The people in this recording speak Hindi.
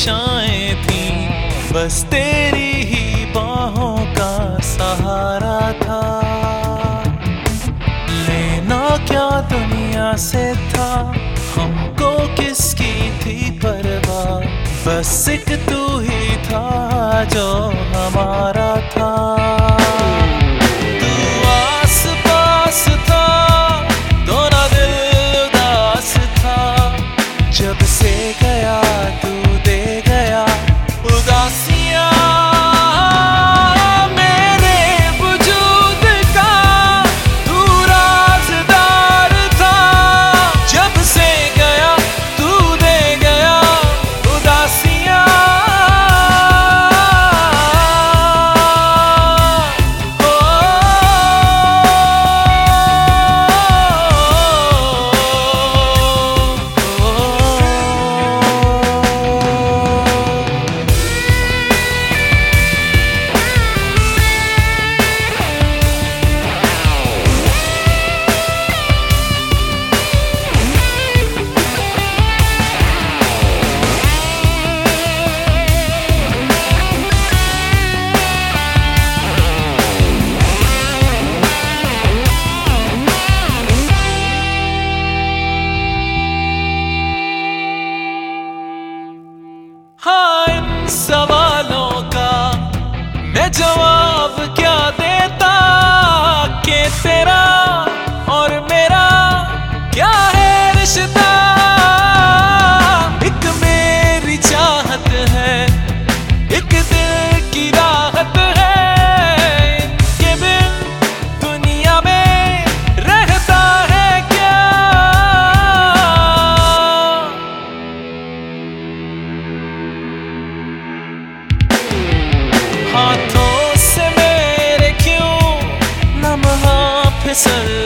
ख्वाहिशाएँ थी, बस तेरी ही बाहों का सहारा था। लेना क्या दुनिया से था, हमको किसकी थी परवाह? बस एक तू ही था जो हमारा था। सवालों का मैं जवाब क्या देता? के तेरा और मेरा क्या है? kiss a